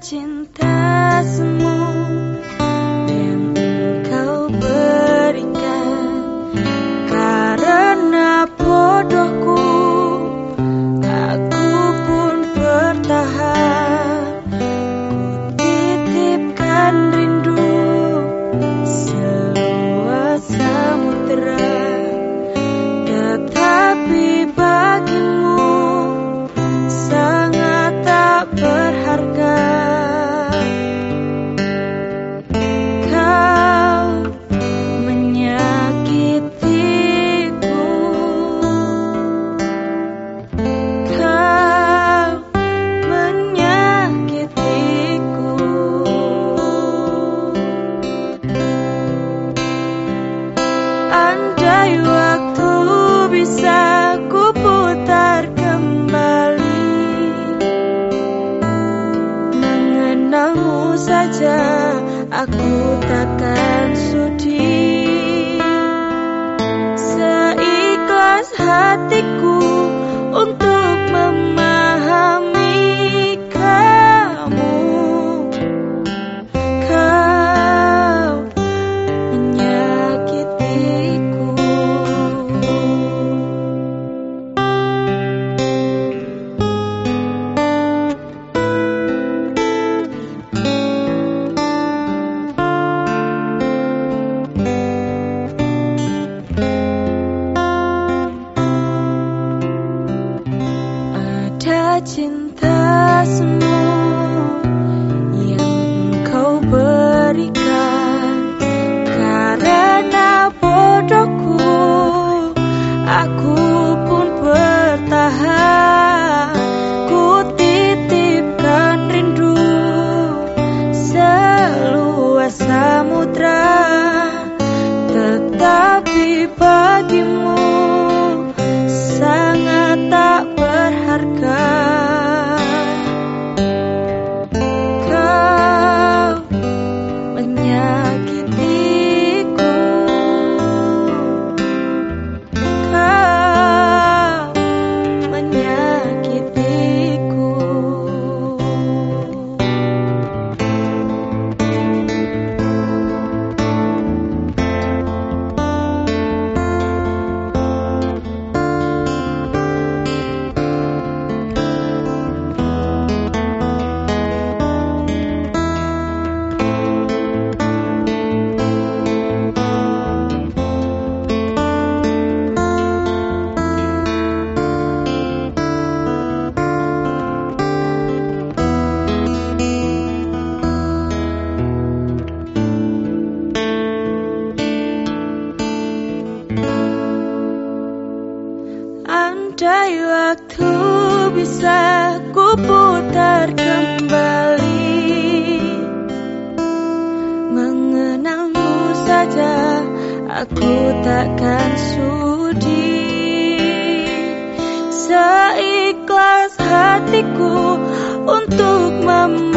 cinta semua. Aku takkan sudi Seikhlas hatiku cinta semua Andai waktu bisa ku putar kembali. Mengenangmu saja aku takkan sudi. Seikhlas hatiku untuk mem